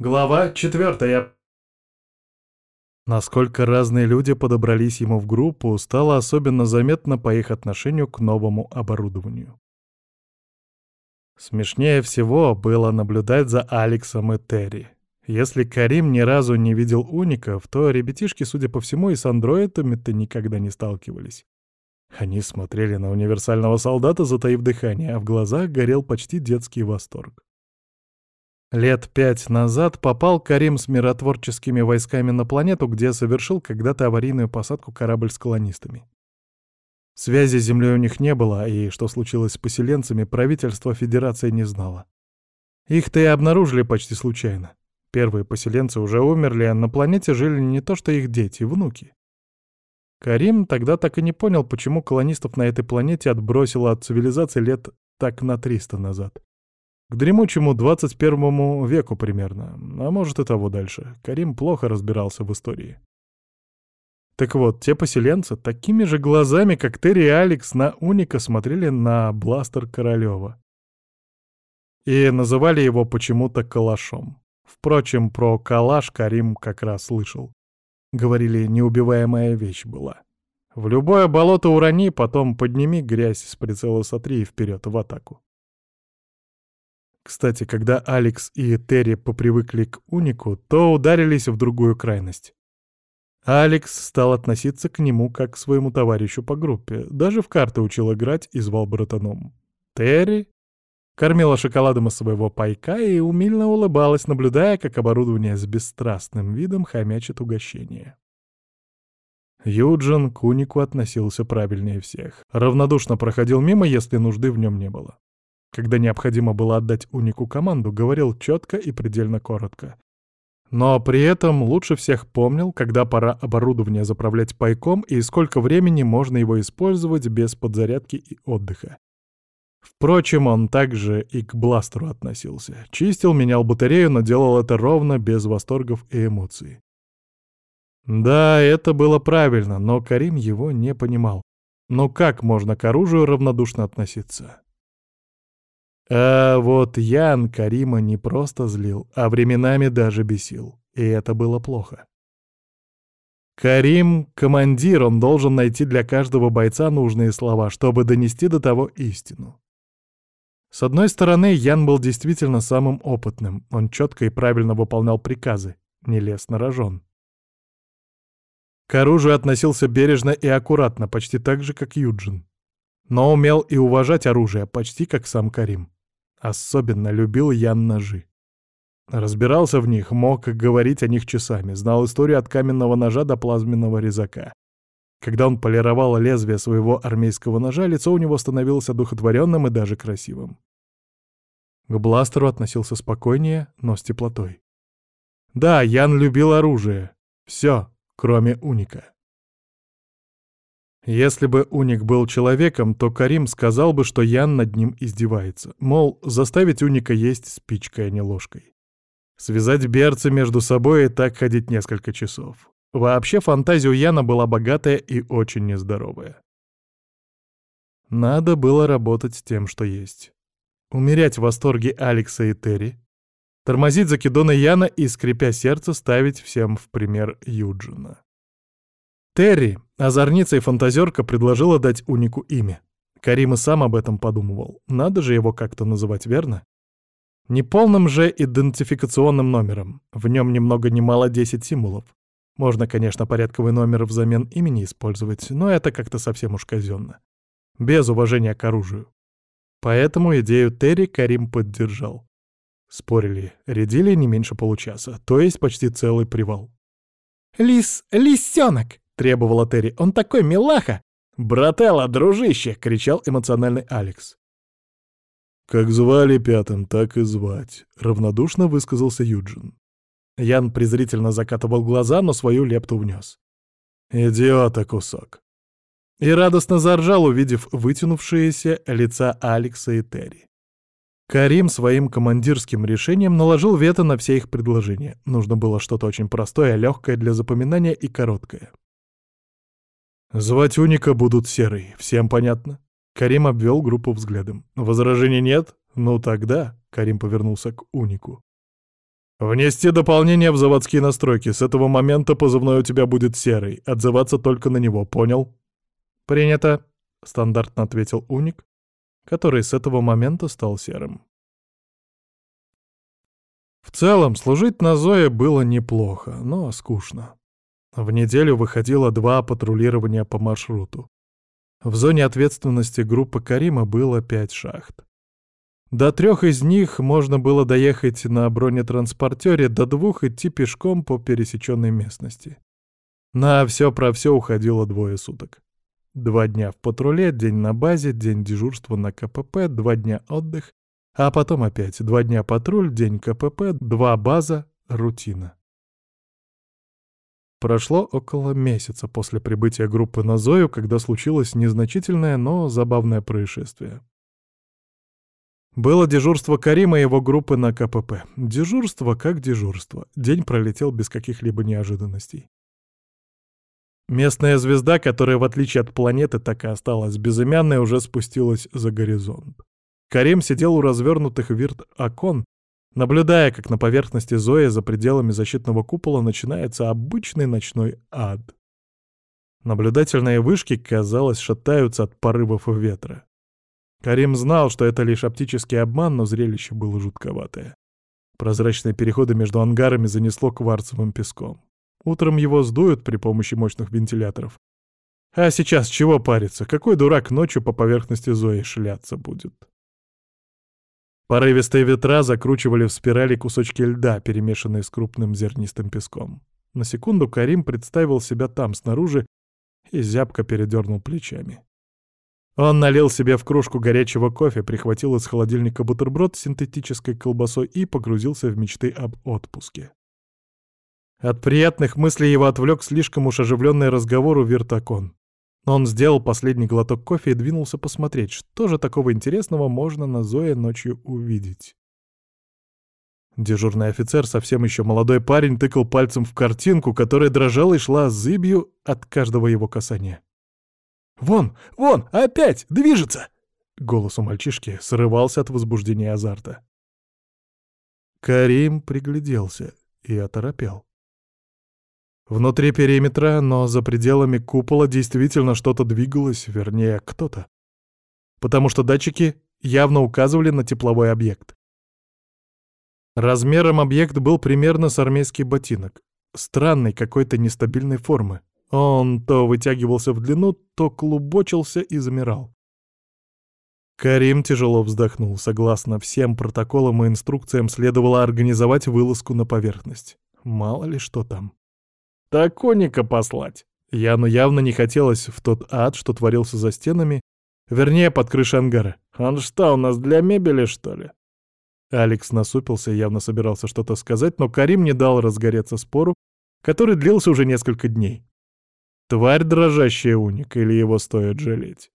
Глава четвертая. Насколько разные люди подобрались ему в группу, стало особенно заметно по их отношению к новому оборудованию. Смешнее всего было наблюдать за Алексом и Терри. Если Карим ни разу не видел уников, то ребятишки, судя по всему, и с андроидами-то никогда не сталкивались. Они смотрели на универсального солдата, затаив дыхание, а в глазах горел почти детский восторг. Лет пять назад попал Карим с миротворческими войсками на планету, где совершил когда-то аварийную посадку корабль с колонистами. Связи с Землей у них не было, и что случилось с поселенцами, правительство Федерации не знало. Их-то и обнаружили почти случайно. Первые поселенцы уже умерли, а на планете жили не то что их дети, внуки. Карим тогда так и не понял, почему колонистов на этой планете отбросило от цивилизации лет так на 300 назад. К дремучему 21 веку примерно, а может и того дальше. Карим плохо разбирался в истории. Так вот, те поселенцы такими же глазами, как Терри и Алекс на Уника смотрели на бластер Королева. И называли его почему-то калашом. Впрочем, про калаш Карим как раз слышал. Говорили, неубиваемая вещь была. В любое болото урони, потом подними грязь с прицела сотри и вперед в атаку. Кстати, когда Алекс и Терри попривыкли к Унику, то ударились в другую крайность. Алекс стал относиться к нему как к своему товарищу по группе, даже в карты учил играть и звал братаном. Терри кормила шоколадом из своего пайка и умильно улыбалась, наблюдая, как оборудование с бесстрастным видом хомячит угощение. Юджин к Унику относился правильнее всех. Равнодушно проходил мимо, если нужды в нем не было. Когда необходимо было отдать унику команду, говорил четко и предельно коротко. Но при этом лучше всех помнил, когда пора оборудование заправлять пайком и сколько времени можно его использовать без подзарядки и отдыха. Впрочем, он также и к бластеру относился. Чистил, менял батарею, но делал это ровно, без восторгов и эмоций. Да, это было правильно, но Карим его не понимал. Но как можно к оружию равнодушно относиться? А вот Ян Карима не просто злил, а временами даже бесил. И это было плохо. Карим — командир, он должен найти для каждого бойца нужные слова, чтобы донести до того истину. С одной стороны, Ян был действительно самым опытным, он четко и правильно выполнял приказы, не лез на рожон. К оружию относился бережно и аккуратно, почти так же, как Юджин. Но умел и уважать оружие, почти как сам Карим. Особенно любил Ян ножи. Разбирался в них, мог говорить о них часами, знал историю от каменного ножа до плазменного резака. Когда он полировал лезвие своего армейского ножа, лицо у него становилось одухотворенным и даже красивым. К бластеру относился спокойнее, но с теплотой. Да, Ян любил оружие. Все, кроме уника. Если бы Уник был человеком, то Карим сказал бы, что Ян над ним издевается. Мол, заставить Уника есть спичкой, а не ложкой. Связать берцы между собой и так ходить несколько часов. Вообще фантазия у Яна была богатая и очень нездоровая. Надо было работать с тем, что есть. Умерять в восторге Алекса и Терри, тормозить закидоны Яна и, скрипя сердце, ставить всем в пример Юджина. Терри, озорница и фантазерка, предложила дать Унику имя. Карим и сам об этом подумывал. Надо же его как-то называть, верно? Неполным же идентификационным номером. В нем ни много ни мало 10 символов. Можно, конечно, порядковый номер взамен имени использовать, но это как-то совсем уж казенно. Без уважения к оружию. Поэтому идею Терри Карим поддержал. Спорили, рядили не меньше получаса, то есть почти целый привал. «Лис, лисенок!» Требовала Терри. «Он такой милаха!» «Брателла, дружище!» — кричал эмоциональный Алекс. «Как звали пятым, так и звать», — равнодушно высказался Юджин. Ян презрительно закатывал глаза, но свою лепту внес. «Идиота кусок!» И радостно заржал, увидев вытянувшиеся лица Алекса и Терри. Карим своим командирским решением наложил вето на все их предложения. Нужно было что-то очень простое, легкое для запоминания и короткое. Звать Уника будут Серый, всем понятно? Карим обвел группу взглядом. Возражений нет? Ну тогда, Карим повернулся к Унику. «Внести дополнение в заводские настройки. С этого момента позывной у тебя будет серый. Отзываться только на него, понял?» «Принято», — стандартно ответил Уник, который с этого момента стал серым. В целом, служить на Зое было неплохо, но скучно. В неделю выходило два патрулирования по маршруту. В зоне ответственности группы Карима было пять шахт. До трех из них можно было доехать на бронетранспортере, до двух идти пешком по пересеченной местности. На все про все уходило двое суток. Два дня в патруле, день на базе, день дежурства на КПП, два дня отдых, а потом опять два дня патруль, день КПП, два база, рутина. Прошло около месяца после прибытия группы на Зою, когда случилось незначительное, но забавное происшествие. Было дежурство Карима и его группы на КПП. Дежурство как дежурство. День пролетел без каких-либо неожиданностей. Местная звезда, которая, в отличие от планеты, так и осталась безымянной, уже спустилась за горизонт. Карим сидел у развернутых вирт окон, наблюдая, как на поверхности Зои за пределами защитного купола начинается обычный ночной ад. Наблюдательные вышки, казалось, шатаются от порывов ветра. Карим знал, что это лишь оптический обман, но зрелище было жутковатое. Прозрачные переходы между ангарами занесло кварцевым песком. Утром его сдуют при помощи мощных вентиляторов. А сейчас чего париться? Какой дурак ночью по поверхности Зои шляться будет? Порывистые ветра закручивали в спирали кусочки льда, перемешанные с крупным зернистым песком. На секунду Карим представил себя там, снаружи, и зябко передернул плечами. Он налил себе в кружку горячего кофе, прихватил из холодильника бутерброд с синтетической колбасой и погрузился в мечты об отпуске. От приятных мыслей его отвлек слишком уж оживленный разговор у Виртакон. Он сделал последний глоток кофе и двинулся посмотреть, что же такого интересного можно на Зое ночью увидеть. Дежурный офицер, совсем еще молодой парень, тыкал пальцем в картинку, которая дрожала и шла зыбью от каждого его касания. «Вон, вон, опять! Движется!» Голос у мальчишки срывался от возбуждения азарта. Карим пригляделся и оторопел. Внутри периметра, но за пределами купола действительно что-то двигалось, вернее, кто-то. Потому что датчики явно указывали на тепловой объект. Размером объект был примерно с армейский ботинок. Странной какой-то нестабильной формы. Он то вытягивался в длину, то клубочился и замирал. Карим тяжело вздохнул. Согласно всем протоколам и инструкциям следовало организовать вылазку на поверхность. Мало ли что там. Таконика послать. Яну явно не хотелось в тот ад, что творился за стенами, вернее, под крышей ангара. Он что, у нас для мебели, что ли? Алекс насупился и явно собирался что-то сказать, но Карим не дал разгореться спору, который длился уже несколько дней. Тварь дрожащая уник, или его стоит жалеть?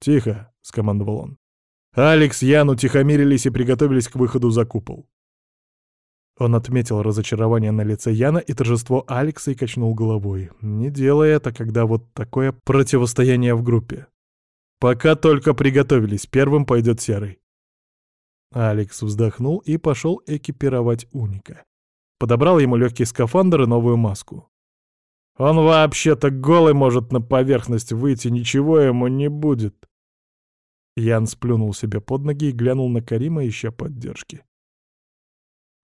«Тихо», — скомандовал он. Алекс, Ян утихомирились и приготовились к выходу за купол. Он отметил разочарование на лице Яна и торжество Алекса и качнул головой. Не делай это, когда вот такое противостояние в группе. Пока только приготовились, первым пойдет Серый. Алекс вздохнул и пошел экипировать Уника. Подобрал ему легкий скафандр и новую маску. Он вообще-то голый может на поверхность выйти, ничего ему не будет. Ян сплюнул себе под ноги и глянул на Карима, ища поддержки.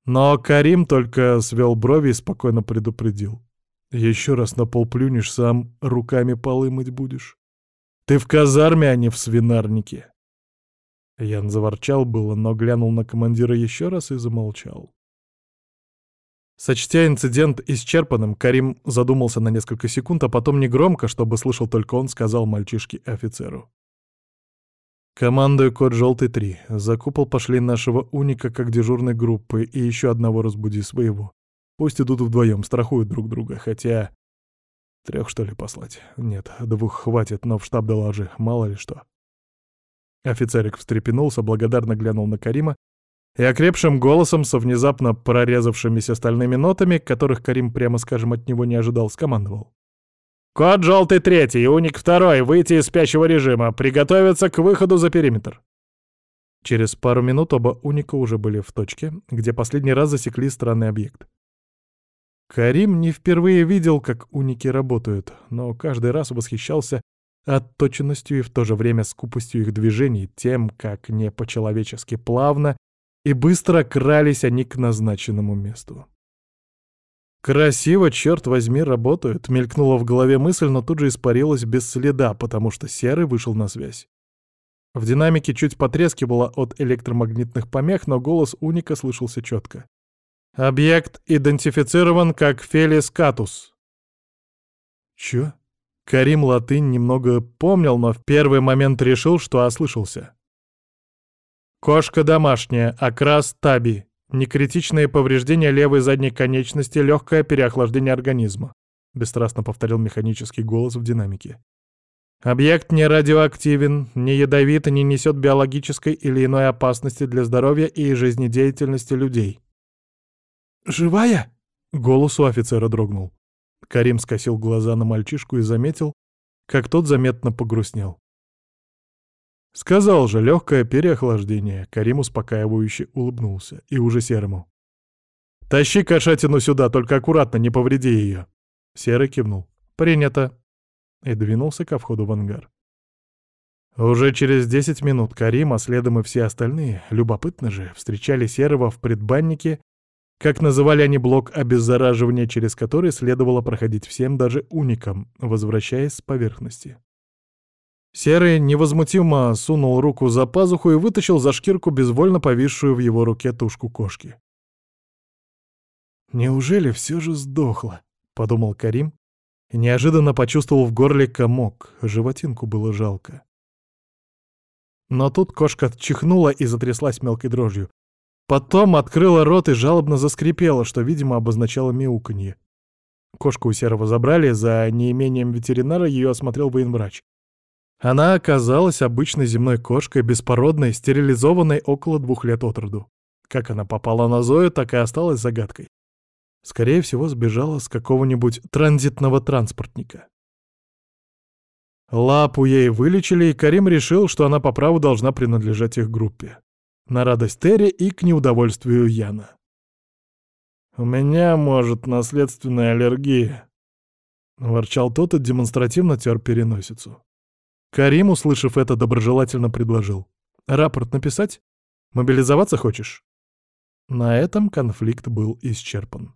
Но Карим только свел брови и спокойно предупредил. «Еще раз на пол плюнешь, сам руками полы мыть будешь. Ты в казарме, а не в свинарнике». Ян заворчал было, но глянул на командира еще раз и замолчал. Сочтя инцидент исчерпанным, Карим задумался на несколько секунд, а потом негромко, чтобы слышал только он, сказал мальчишке-офицеру. Командую код «Желтый-3». За купол пошли нашего уника как дежурной группы и еще одного разбуди своего. Пусть идут вдвоем, страхуют друг друга, хотя... Трех, что ли, послать? Нет, двух хватит, но в штаб доложи, мало ли что. Офицерик встрепенулся, благодарно глянул на Карима и окрепшим голосом со внезапно прорезавшимися стальными нотами, которых Карим, прямо скажем, от него не ожидал, скомандовал. Код желтый третий, уник второй, выйти из спящего режима, приготовиться к выходу за периметр. Через пару минут оба уника уже были в точке, где последний раз засекли странный объект. Карим не впервые видел, как уники работают, но каждый раз восхищался отточенностью и в то же время скупостью их движений, тем, как не по-человечески плавно и быстро крались они к назначенному месту. «Красиво, черт возьми, работают», — мелькнула в голове мысль, но тут же испарилась без следа, потому что Серый вышел на связь. В динамике чуть потрескивало от электромагнитных помех, но голос Уника слышался четко. «Объект идентифицирован как Фелис Катус». «Чё?» Карим латынь немного помнил, но в первый момент решил, что ослышался. Кошка домашняя, окрас таби, некритичные повреждения левой задней конечности, легкое переохлаждение организма, бесстрастно повторил механический голос в динамике. Объект не радиоактивен, не ядовит и не несет биологической или иной опасности для здоровья и жизнедеятельности людей. «Живая?» — голос у офицера дрогнул. Карим скосил глаза на мальчишку и заметил, как тот заметно погрустнел. Сказал же, легкое переохлаждение. Карим успокаивающе улыбнулся. И уже Серому. «Тащи кошатину сюда, только аккуратно, не повреди ее». Серый кивнул. «Принято». И двинулся ко входу в ангар. Уже через десять минут Карим, а следом и все остальные, любопытно же, встречали Серого в предбаннике как называли они блок обеззараживания, через который следовало проходить всем, даже уникам, возвращаясь с поверхности. Серый невозмутимо сунул руку за пазуху и вытащил за шкирку безвольно повисшую в его руке тушку кошки. «Неужели все же сдохло?» — подумал Карим и неожиданно почувствовал в горле комок, животинку было жалко. Но тут кошка чихнула и затряслась мелкой дрожью. Потом открыла рот и жалобно заскрипела, что, видимо, обозначало мяуканье. Кошку у Серого забрали, за неимением ветеринара ее осмотрел военврач. Она оказалась обычной земной кошкой, беспородной, стерилизованной около двух лет от роду. Как она попала на Зою, так и осталась загадкой. Скорее всего, сбежала с какого-нибудь транзитного транспортника. Лапу ей вылечили, и Карим решил, что она по праву должна принадлежать их группе на радость Терри и к неудовольствию Яна. «У меня, может, наследственная аллергия», — ворчал тот и демонстративно тер переносицу. Карим, услышав это, доброжелательно предложил. «Рапорт написать? Мобилизоваться хочешь?» На этом конфликт был исчерпан.